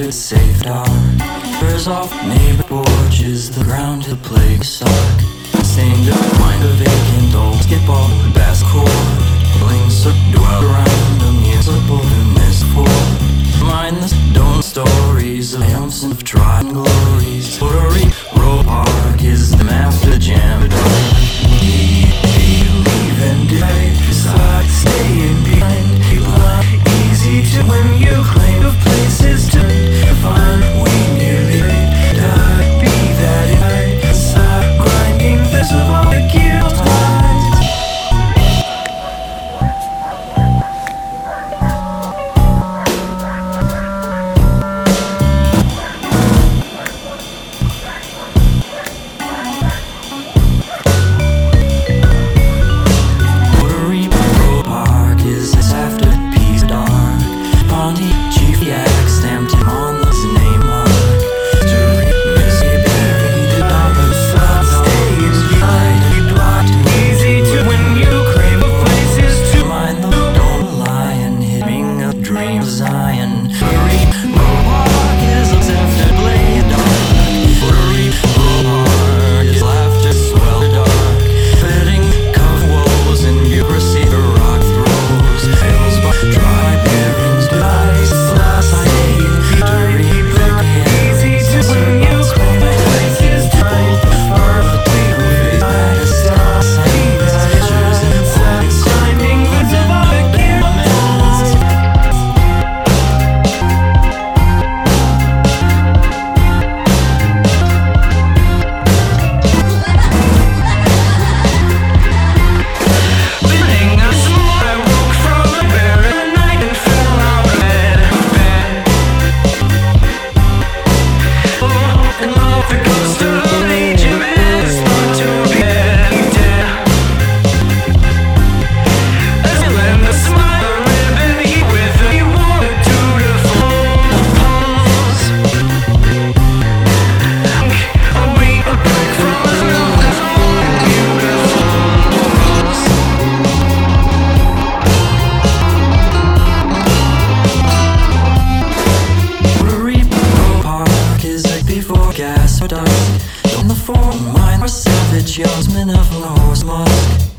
doctor saved our birds off neighbor porches, the ground to play sock. Sing to find a vacant old skip off the bass chord. Bling circle around the municipal. myself, it shows me never knows more.